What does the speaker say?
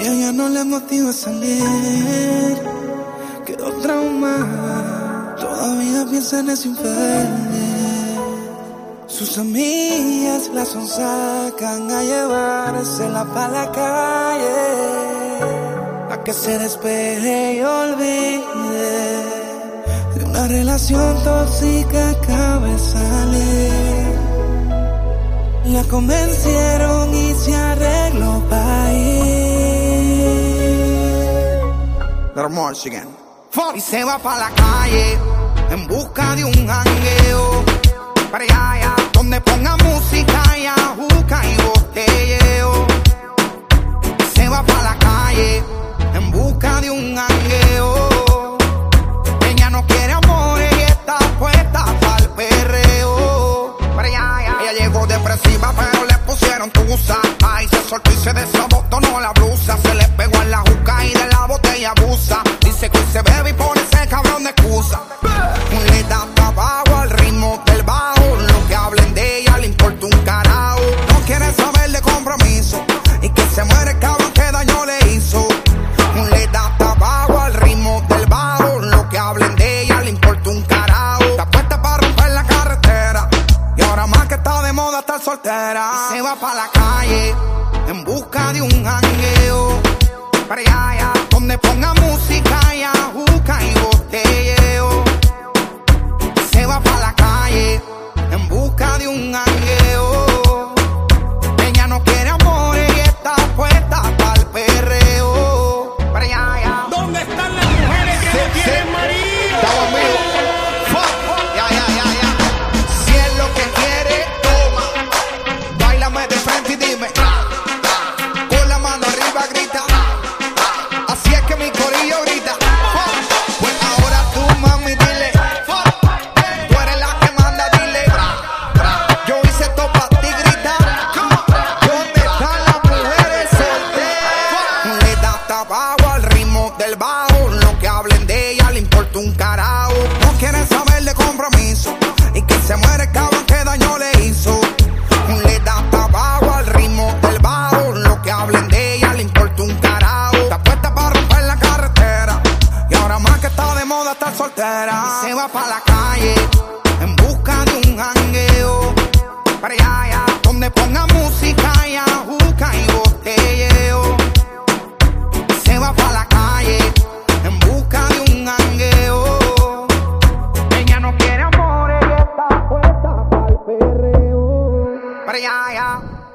y Ella no le motiva a salir, quedó trauma Todavía piensa en ese infierno. Sus amigas la sacan a llevársela pa' la calle. A que se despeje y olvide de una relación tóxica acaba de salir. La convencieron Y se va pa' la calle en busca de un jangueo. Para allá, donde ponga música y ajuca y botelleo. Se va pa' la calle en busca de un jangueo. Ella no quiere amor y está puesta pa'l perreo. Ella llegó depresiva, pero le pusieron tusa. Ahí se soltó y se desabotó, no la soltera se va para la calle en busca de un jangueo. Para allá, donde pongan Give them Se va para la calle en busca de un jangueo. Para allá, allá, donde ponga música, ya juca y botelleo. Se va para la calle.